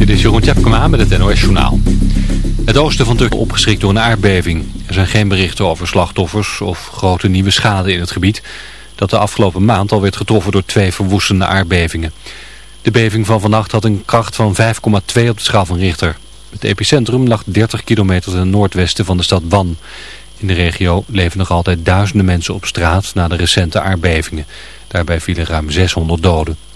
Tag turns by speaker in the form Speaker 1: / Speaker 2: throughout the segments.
Speaker 1: Dit is Jeroen Tjepkema met het NOS Journaal. Het oosten van Turkije opgeschrikt door een aardbeving. Er zijn geen berichten over slachtoffers of grote nieuwe schade in het gebied... dat de afgelopen maand al werd getroffen door twee verwoestende aardbevingen. De beving van vannacht had een kracht van 5,2 op de schaal van Richter. Het epicentrum lag 30 kilometer ten noordwesten van de stad Van. In de regio leven nog altijd duizenden mensen op straat na de recente aardbevingen. Daarbij vielen ruim 600 doden.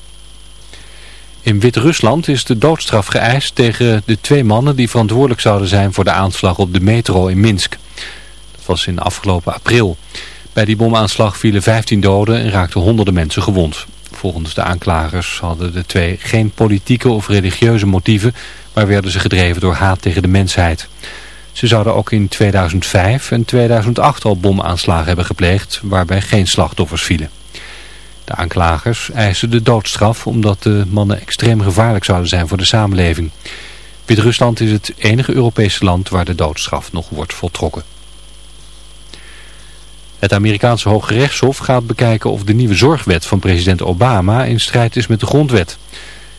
Speaker 1: In Wit-Rusland is de doodstraf geëist tegen de twee mannen die verantwoordelijk zouden zijn voor de aanslag op de metro in Minsk. Dat was in afgelopen april. Bij die bomaanslag vielen 15 doden en raakten honderden mensen gewond. Volgens de aanklagers hadden de twee geen politieke of religieuze motieven, maar werden ze gedreven door haat tegen de mensheid. Ze zouden ook in 2005 en 2008 al bomaanslagen hebben gepleegd, waarbij geen slachtoffers vielen. De aanklagers eisen de doodstraf omdat de mannen extreem gevaarlijk zouden zijn voor de samenleving. Wit-Rusland is het enige Europese land waar de doodstraf nog wordt voltrokken. Het Amerikaanse Hoge Rechtshof gaat bekijken of de nieuwe zorgwet van president Obama in strijd is met de grondwet.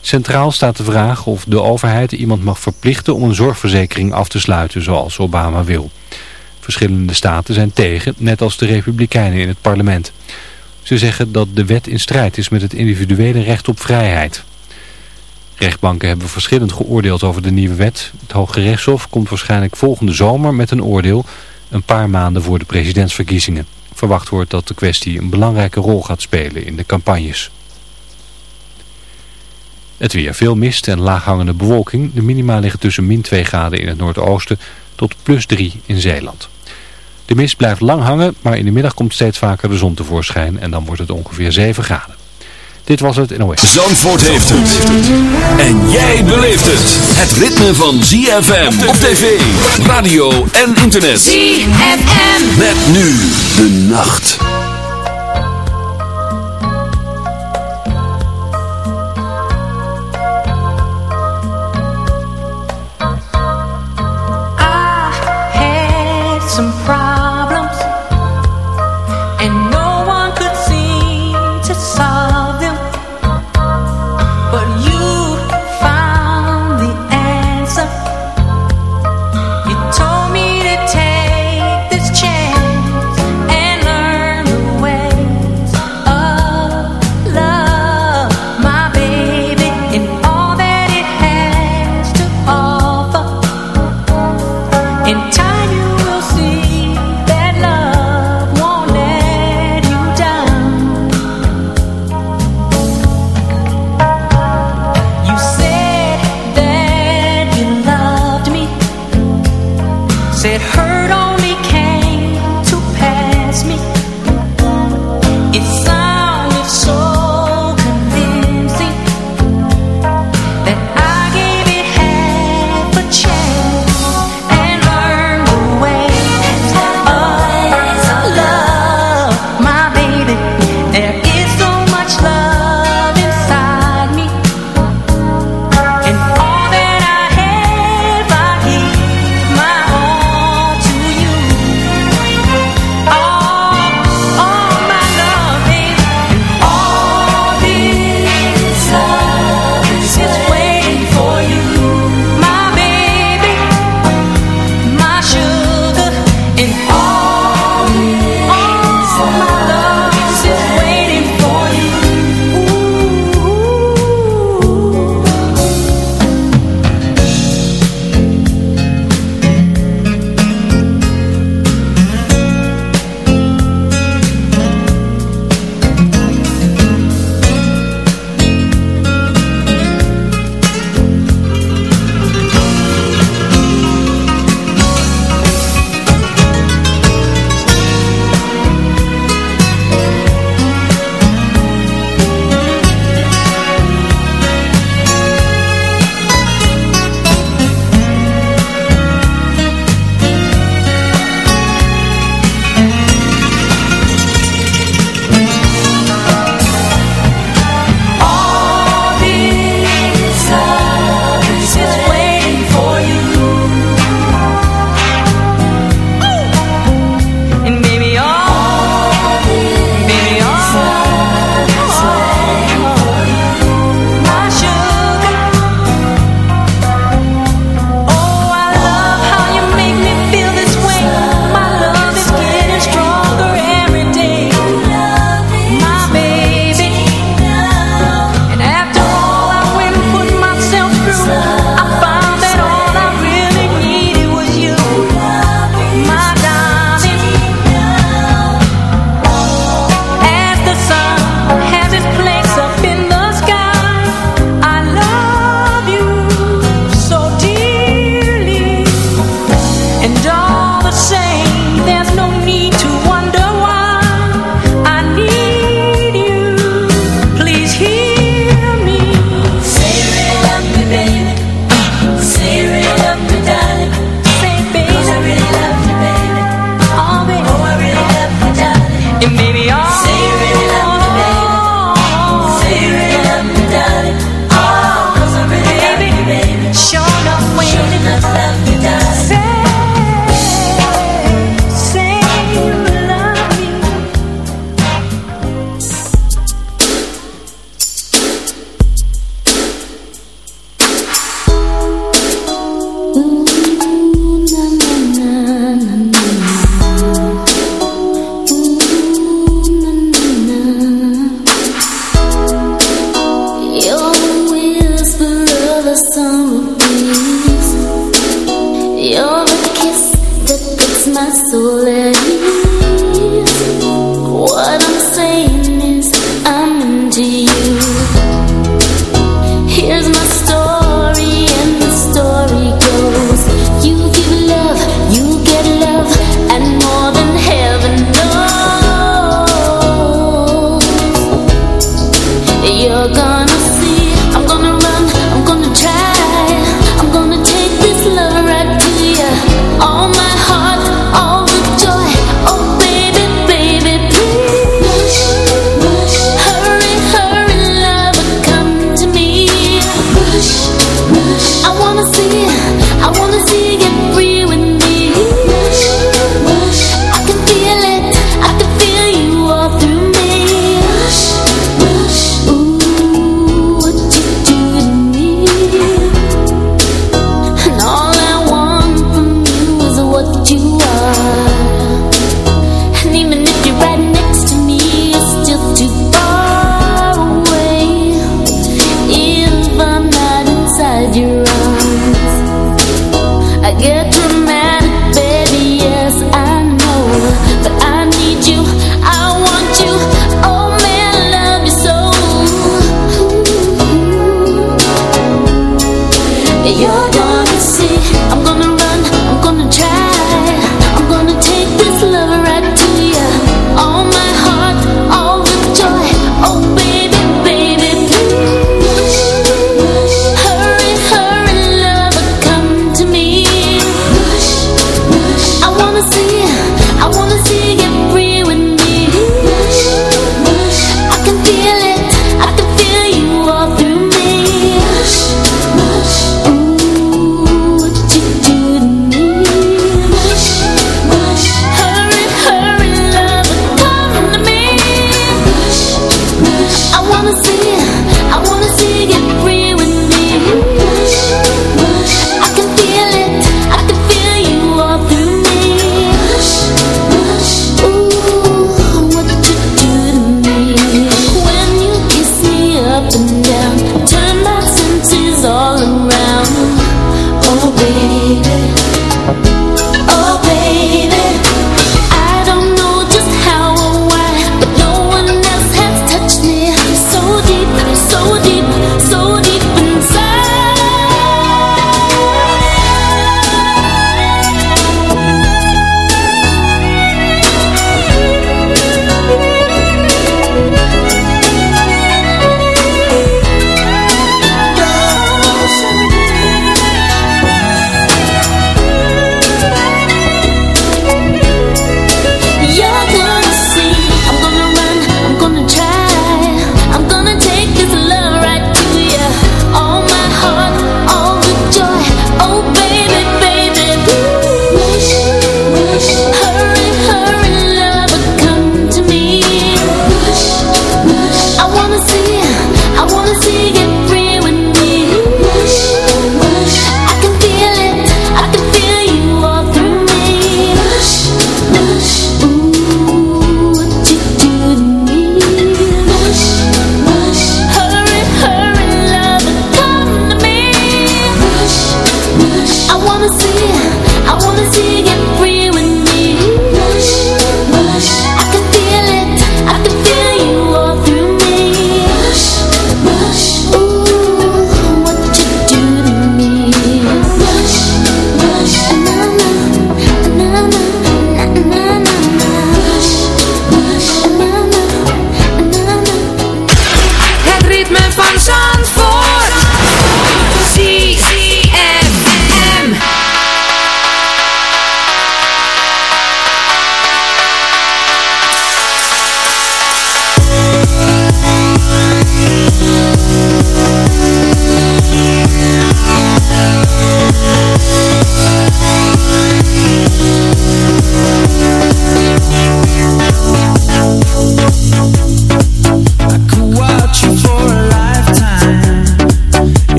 Speaker 1: Centraal staat de vraag of de overheid iemand mag verplichten om een zorgverzekering af te sluiten zoals Obama wil. Verschillende staten zijn tegen, net als de republikeinen in het parlement. Ze zeggen dat de wet in strijd is met het individuele recht op vrijheid. Rechtbanken hebben verschillend geoordeeld over de nieuwe wet. Het Hoge Rechtshof komt waarschijnlijk volgende zomer met een oordeel... een paar maanden voor de presidentsverkiezingen. Verwacht wordt dat de kwestie een belangrijke rol gaat spelen in de campagnes. Het weer. Veel mist en laaghangende bewolking. De minima liggen tussen min 2 graden in het noordoosten tot plus 3 in Zeeland. De mist blijft lang hangen, maar in de middag komt steeds vaker de zon tevoorschijn en dan wordt het ongeveer 7 graden. Dit was het NOS.
Speaker 2: Zandvoort heeft het. En jij beleeft het. Het ritme van ZFM op tv, radio en internet.
Speaker 3: ZFM.
Speaker 2: Met nu de nacht.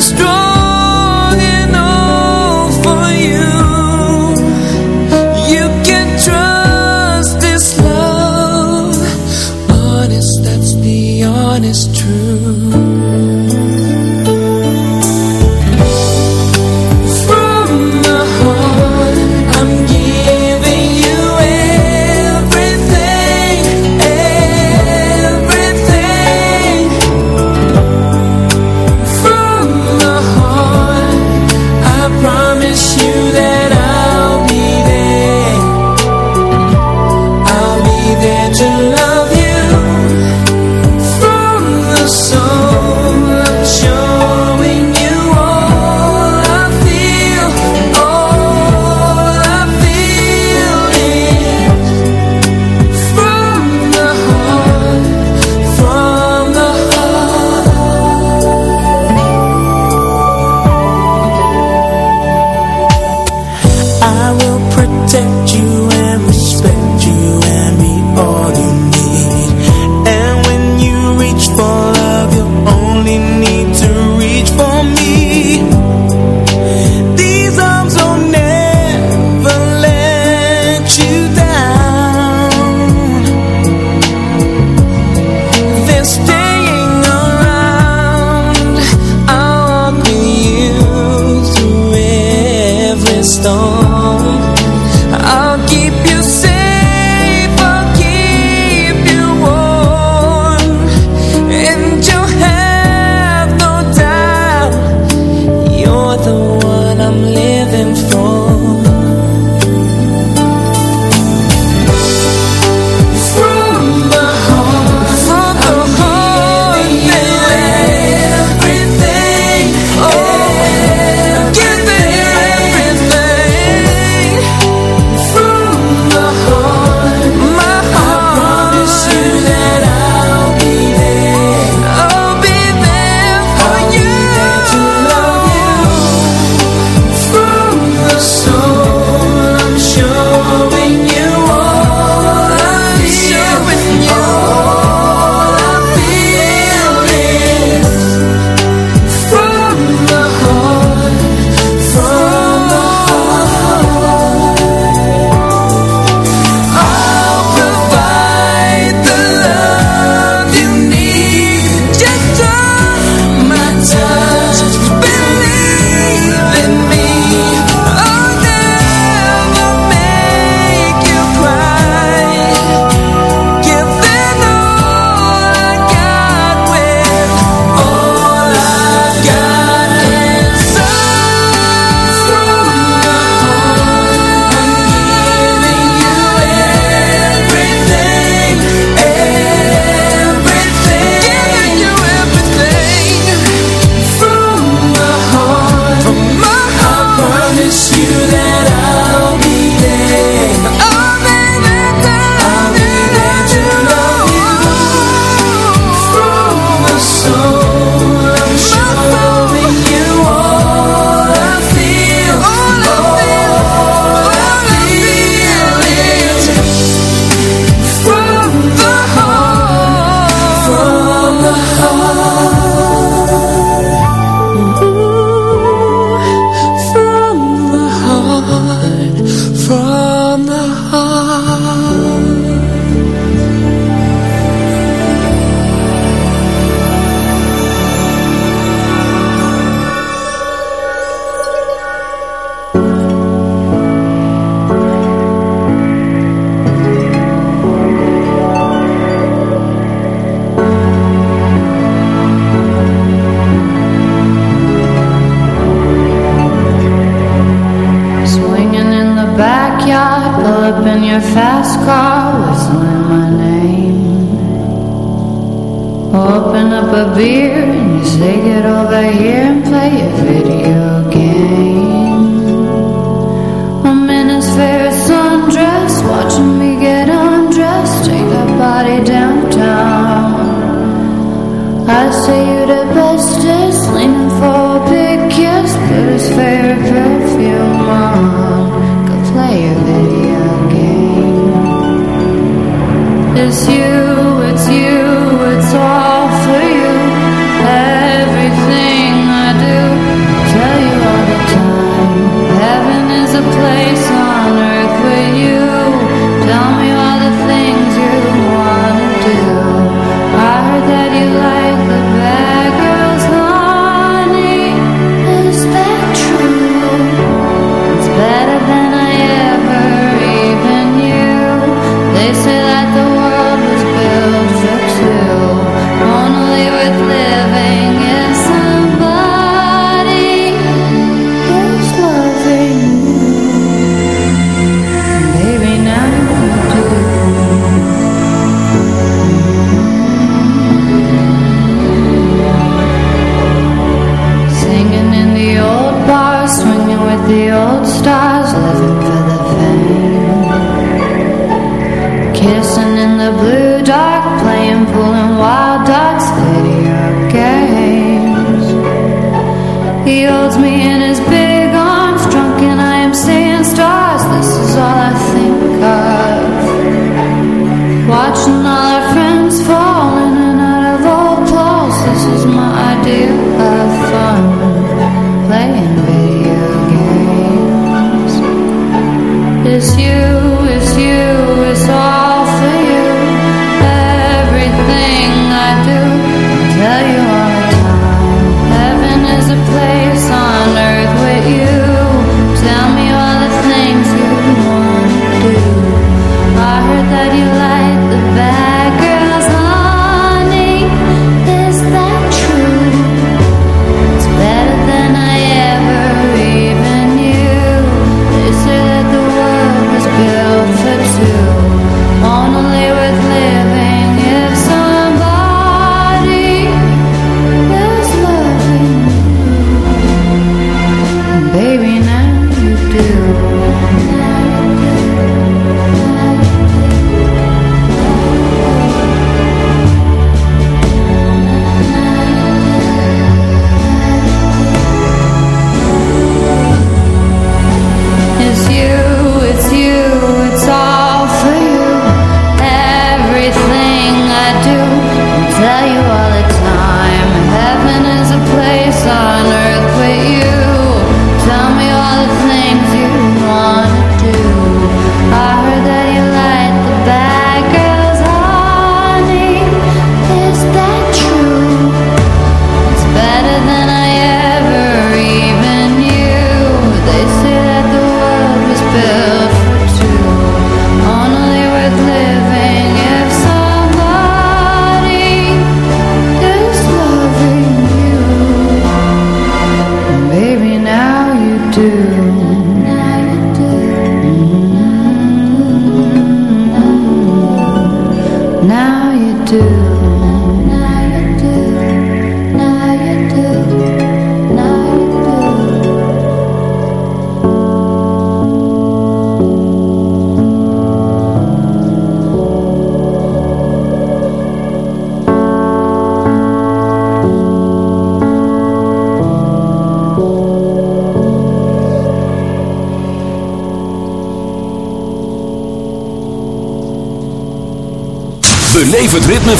Speaker 3: strong.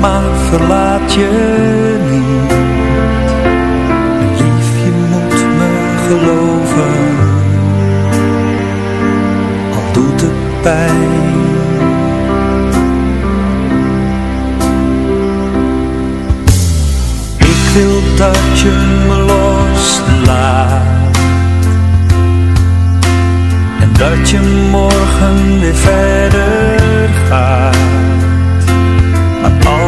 Speaker 4: Maar verlaat je niet. Lief, je moet me geloven. Al doet het pijn. Ik wil dat je me loslaat. En dat je morgen weer verder gaat.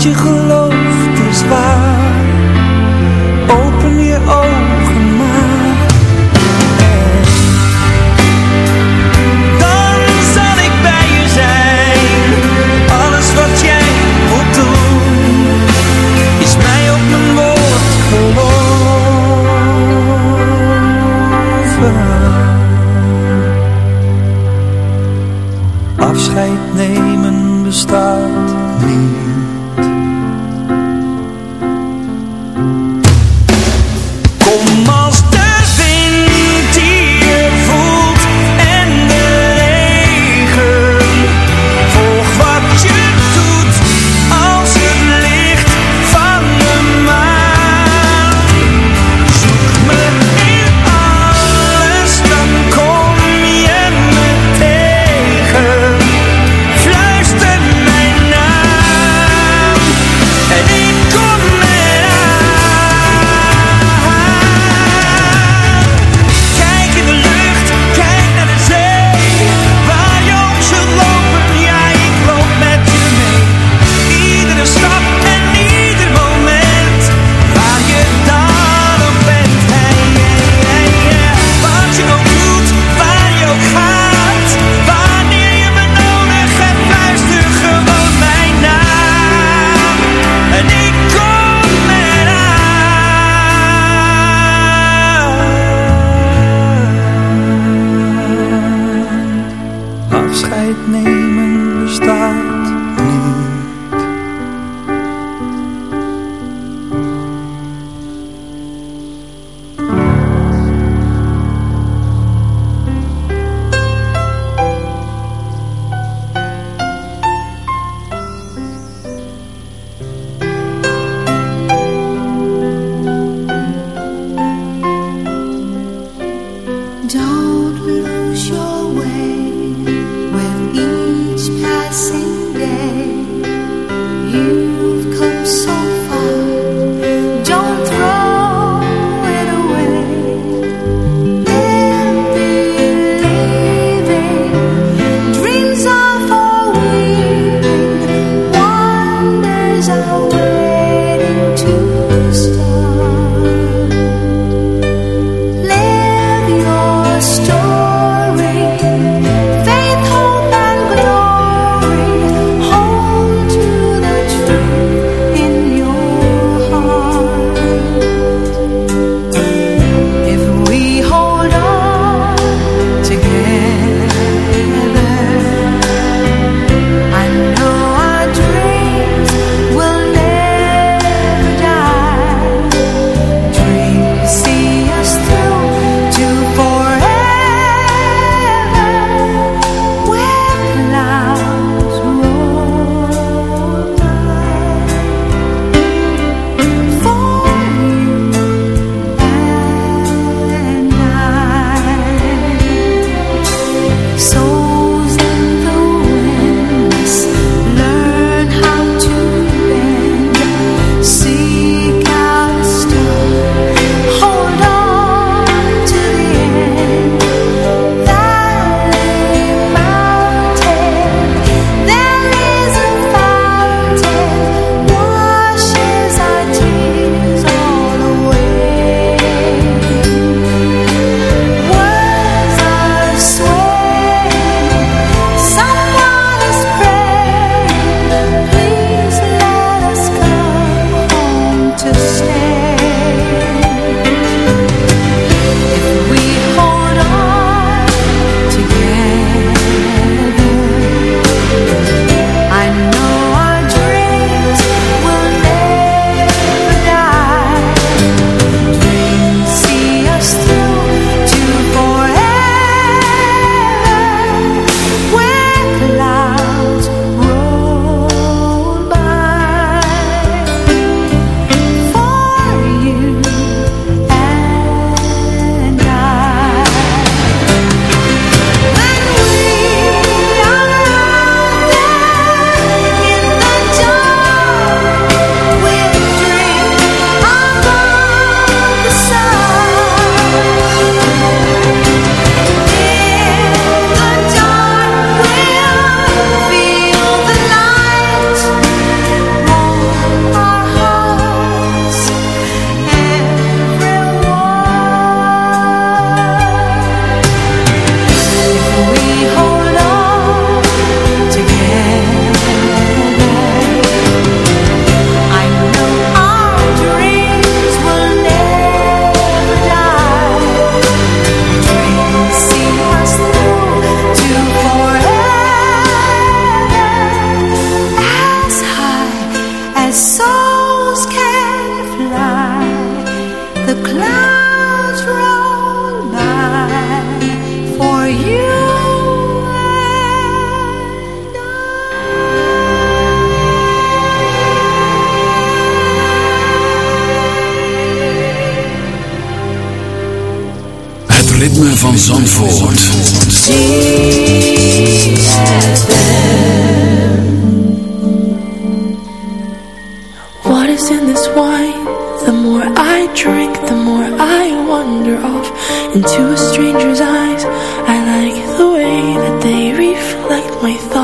Speaker 5: Чи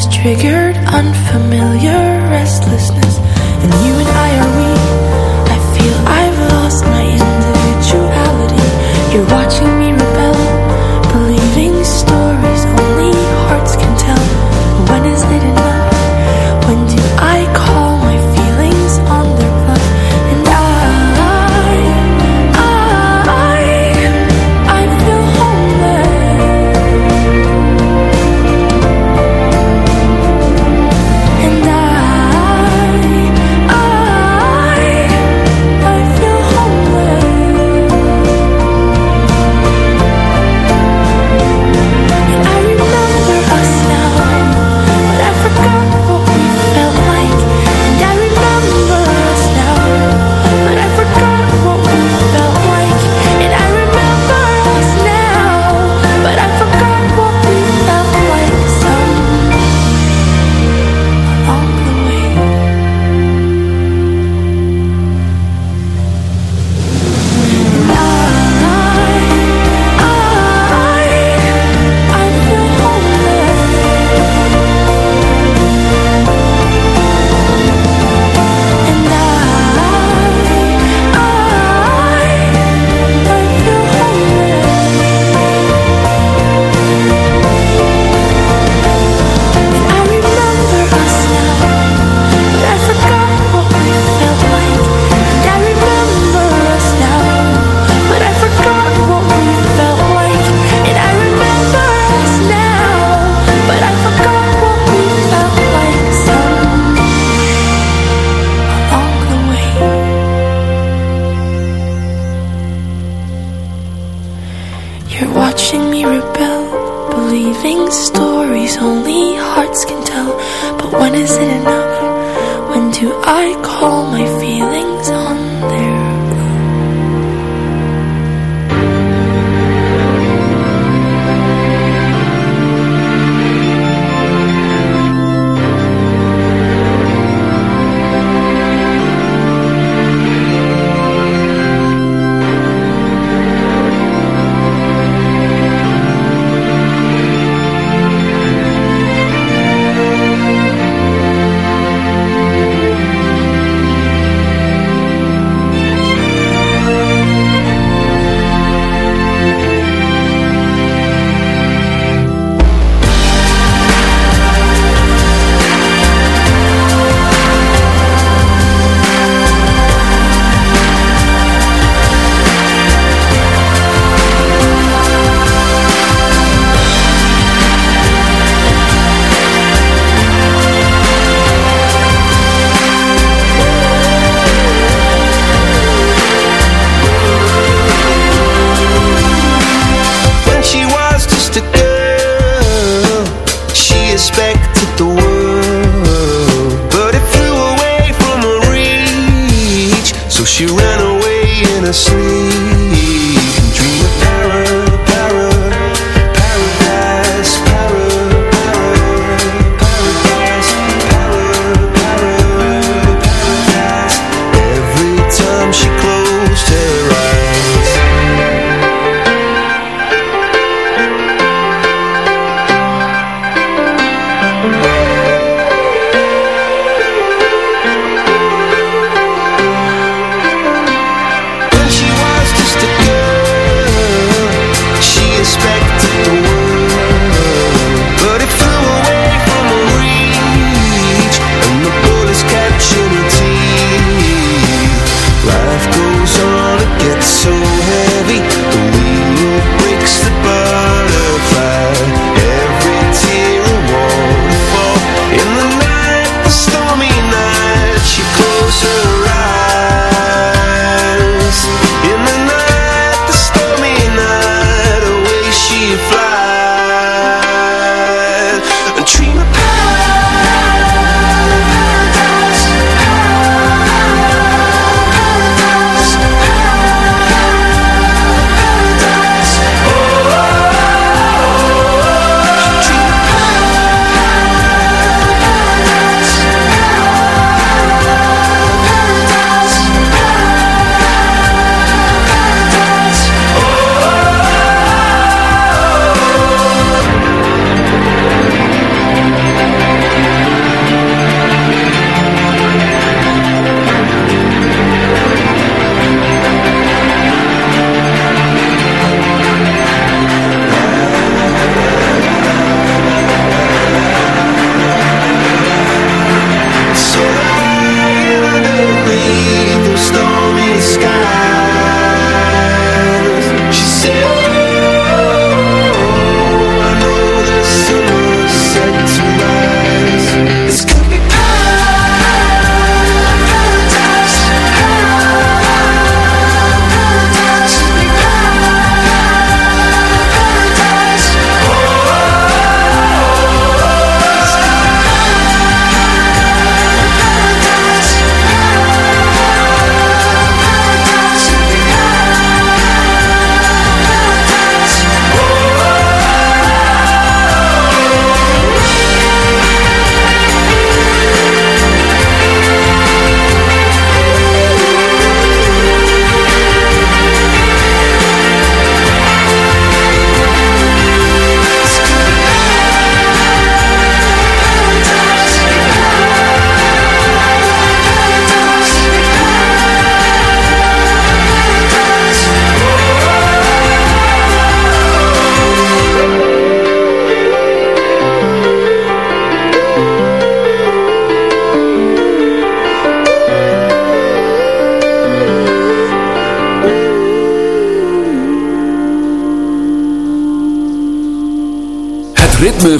Speaker 5: has triggered unfamiliar restlessness, and you and I are.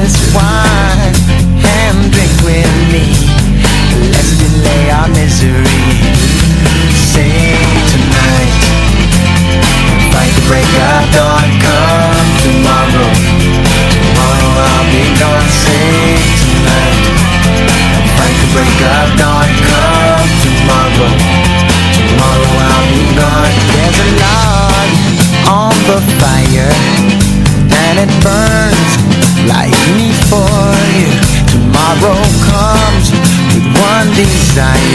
Speaker 5: why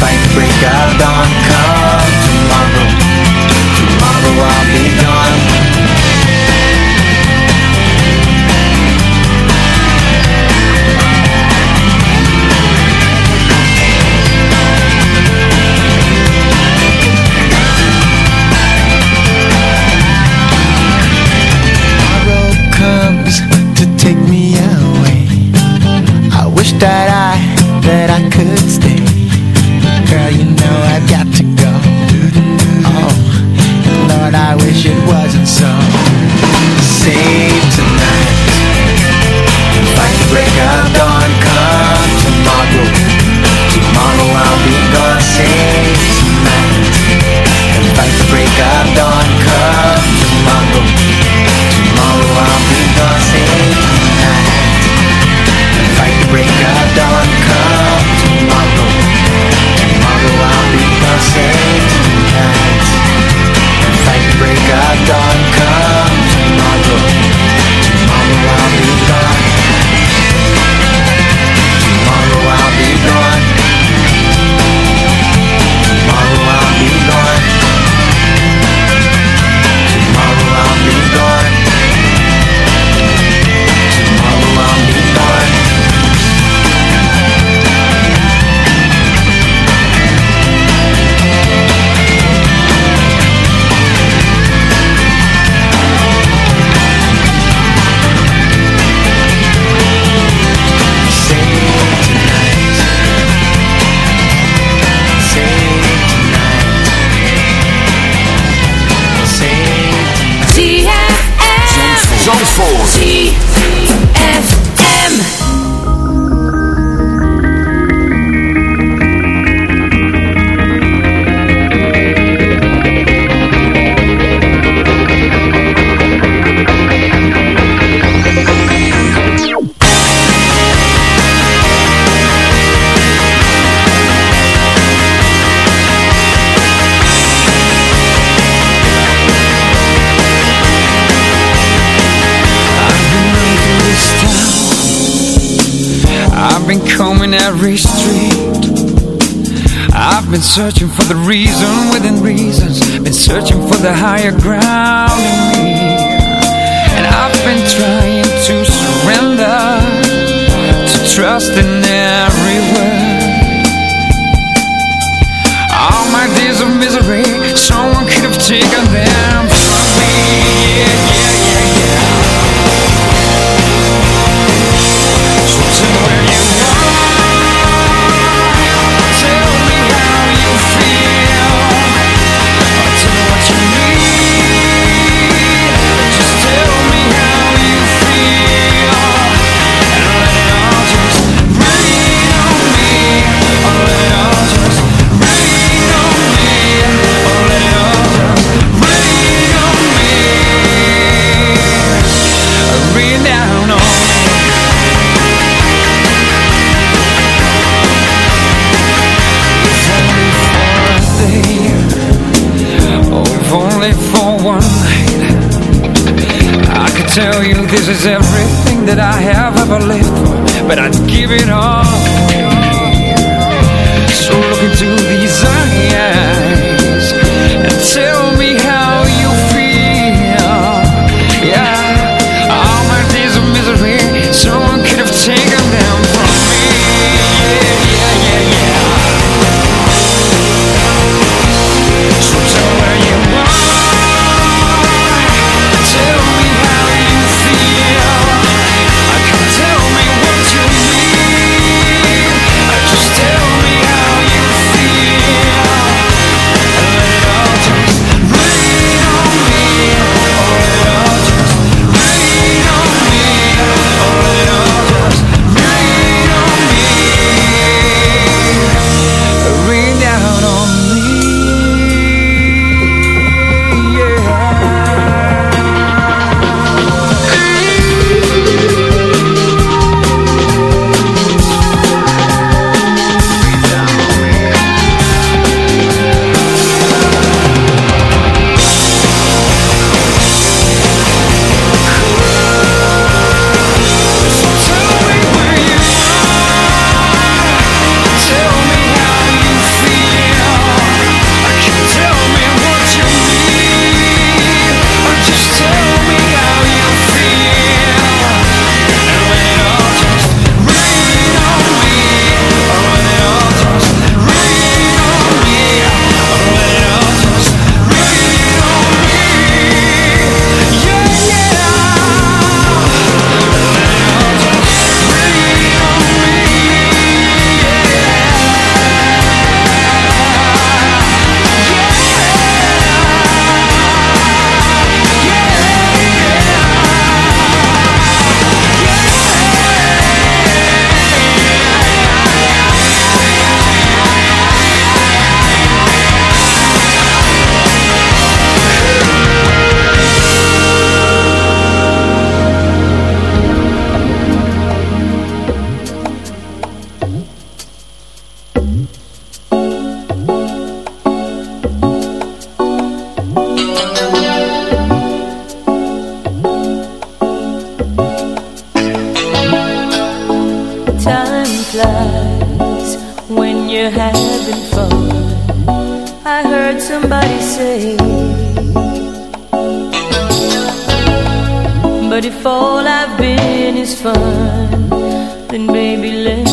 Speaker 6: fight
Speaker 7: to break of dawn. searching for the reason within reasons. Been searching for the higher ground in me. And I've been trying to surrender To trust in is it All
Speaker 5: I've been is fun. Then baby let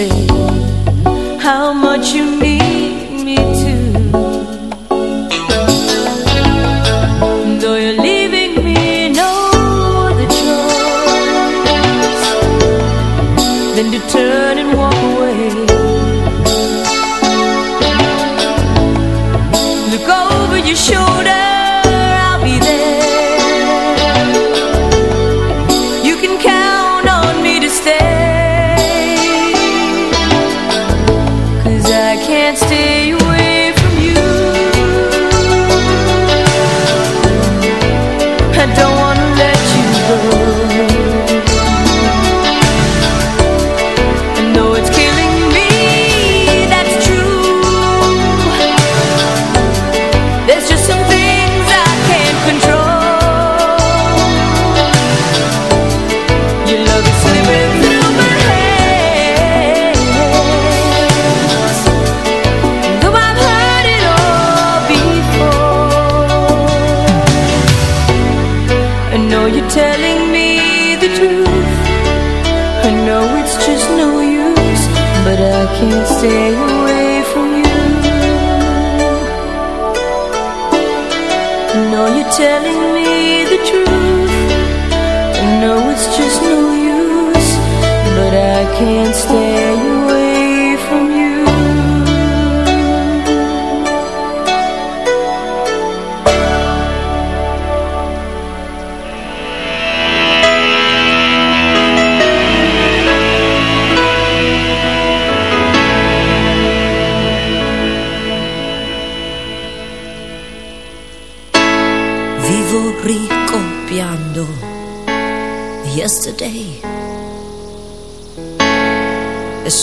Speaker 5: say how much you need me to. Though you're leaving me no other choice than to turn and walk away. Look over your shoulder,